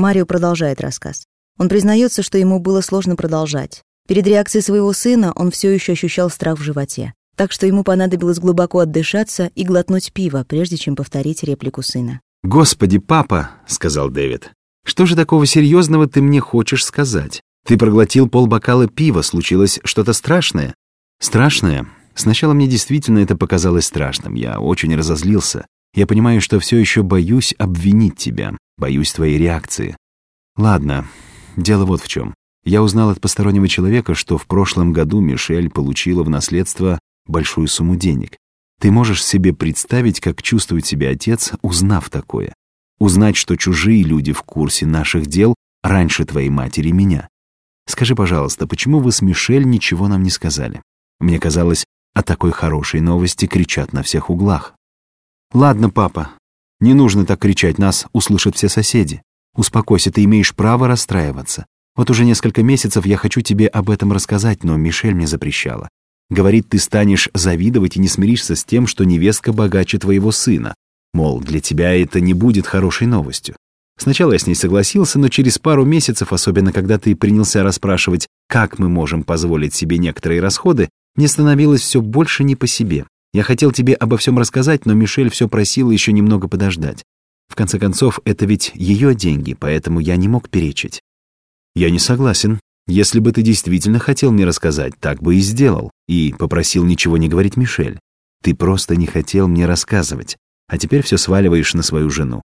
Марио продолжает рассказ. Он признается, что ему было сложно продолжать. Перед реакцией своего сына он все еще ощущал страх в животе. Так что ему понадобилось глубоко отдышаться и глотнуть пиво, прежде чем повторить реплику сына. «Господи, папа!» — сказал Дэвид. «Что же такого серьезного ты мне хочешь сказать? Ты проглотил полбокала пива, случилось что-то страшное?» «Страшное? Сначала мне действительно это показалось страшным. Я очень разозлился. Я понимаю, что все еще боюсь обвинить тебя, боюсь твоей реакции. Ладно, дело вот в чем. Я узнал от постороннего человека, что в прошлом году Мишель получила в наследство большую сумму денег. Ты можешь себе представить, как чувствует себя отец, узнав такое? Узнать, что чужие люди в курсе наших дел раньше твоей матери меня. Скажи, пожалуйста, почему вы с Мишель ничего нам не сказали? Мне казалось, о такой хорошей новости кричат на всех углах. «Ладно, папа, не нужно так кричать, нас услышат все соседи. Успокойся, ты имеешь право расстраиваться. Вот уже несколько месяцев я хочу тебе об этом рассказать, но Мишель мне запрещала. Говорит, ты станешь завидовать и не смиришься с тем, что невестка богаче твоего сына. Мол, для тебя это не будет хорошей новостью. Сначала я с ней согласился, но через пару месяцев, особенно когда ты принялся расспрашивать, как мы можем позволить себе некоторые расходы, мне становилось все больше не по себе. Я хотел тебе обо всем рассказать, но Мишель все просила еще немного подождать. В конце концов, это ведь ее деньги, поэтому я не мог перечить. Я не согласен. Если бы ты действительно хотел мне рассказать, так бы и сделал. И попросил ничего не говорить Мишель. Ты просто не хотел мне рассказывать, а теперь все сваливаешь на свою жену.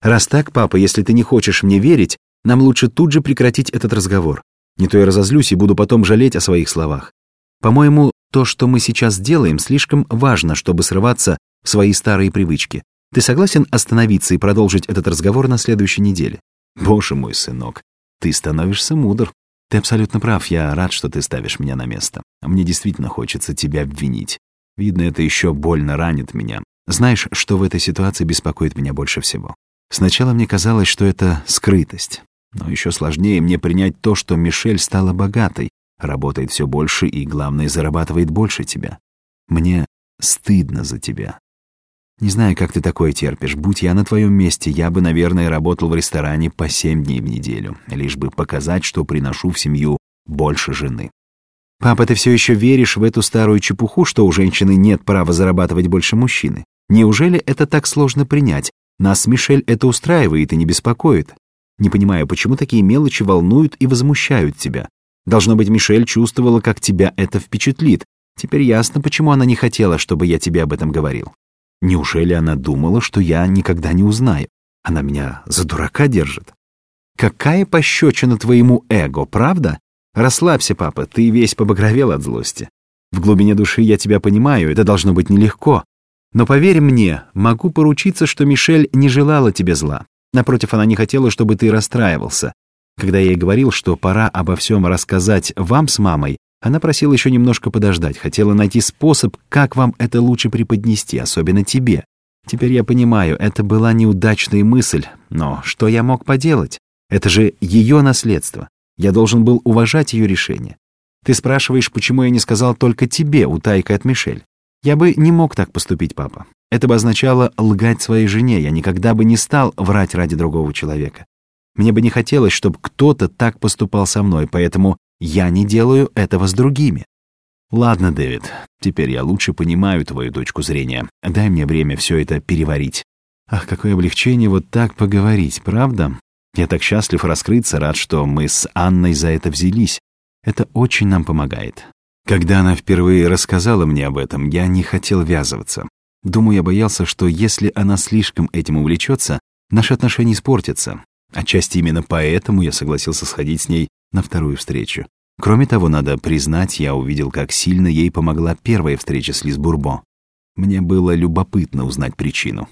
Раз так, папа, если ты не хочешь мне верить, нам лучше тут же прекратить этот разговор. Не то я разозлюсь и буду потом жалеть о своих словах. По-моему, то, что мы сейчас делаем, слишком важно, чтобы срываться в свои старые привычки. Ты согласен остановиться и продолжить этот разговор на следующей неделе? Боже мой, сынок, ты становишься мудр. Ты абсолютно прав, я рад, что ты ставишь меня на место. Мне действительно хочется тебя обвинить. Видно, это еще больно ранит меня. Знаешь, что в этой ситуации беспокоит меня больше всего? Сначала мне казалось, что это скрытость. Но еще сложнее мне принять то, что Мишель стала богатой, работает все больше и, главное, зарабатывает больше тебя. Мне стыдно за тебя. Не знаю, как ты такое терпишь. Будь я на твоем месте, я бы, наверное, работал в ресторане по семь дней в неделю, лишь бы показать, что приношу в семью больше жены. Папа, ты все еще веришь в эту старую чепуху, что у женщины нет права зарабатывать больше мужчины? Неужели это так сложно принять? Нас, Мишель, это устраивает и не беспокоит. Не понимаю, почему такие мелочи волнуют и возмущают тебя. Должно быть, Мишель чувствовала, как тебя это впечатлит. Теперь ясно, почему она не хотела, чтобы я тебе об этом говорил. Неужели она думала, что я никогда не узнаю? Она меня за дурака держит. Какая пощечина твоему эго, правда? Расслабься, папа, ты весь побагровел от злости. В глубине души я тебя понимаю, это должно быть нелегко. Но поверь мне, могу поручиться, что Мишель не желала тебе зла. Напротив, она не хотела, чтобы ты расстраивался. Когда я ей говорил, что пора обо всем рассказать вам с мамой, она просила еще немножко подождать, хотела найти способ, как вам это лучше преподнести, особенно тебе. Теперь я понимаю, это была неудачная мысль, но что я мог поделать? Это же ее наследство. Я должен был уважать ее решение. Ты спрашиваешь, почему я не сказал только тебе, утайкой от Мишель. Я бы не мог так поступить, папа. Это бы означало лгать своей жене. Я никогда бы не стал врать ради другого человека. Мне бы не хотелось, чтобы кто-то так поступал со мной, поэтому я не делаю этого с другими. Ладно, Дэвид, теперь я лучше понимаю твою точку зрения. Дай мне время все это переварить. Ах, какое облегчение вот так поговорить, правда? Я так счастлив раскрыться, рад, что мы с Анной за это взялись. Это очень нам помогает. Когда она впервые рассказала мне об этом, я не хотел ввязываться. Думаю, я боялся, что если она слишком этим увлечется, наши отношения испортятся. Отчасти именно поэтому я согласился сходить с ней на вторую встречу. Кроме того, надо признать, я увидел, как сильно ей помогла первая встреча с Лиз Бурбо. Мне было любопытно узнать причину.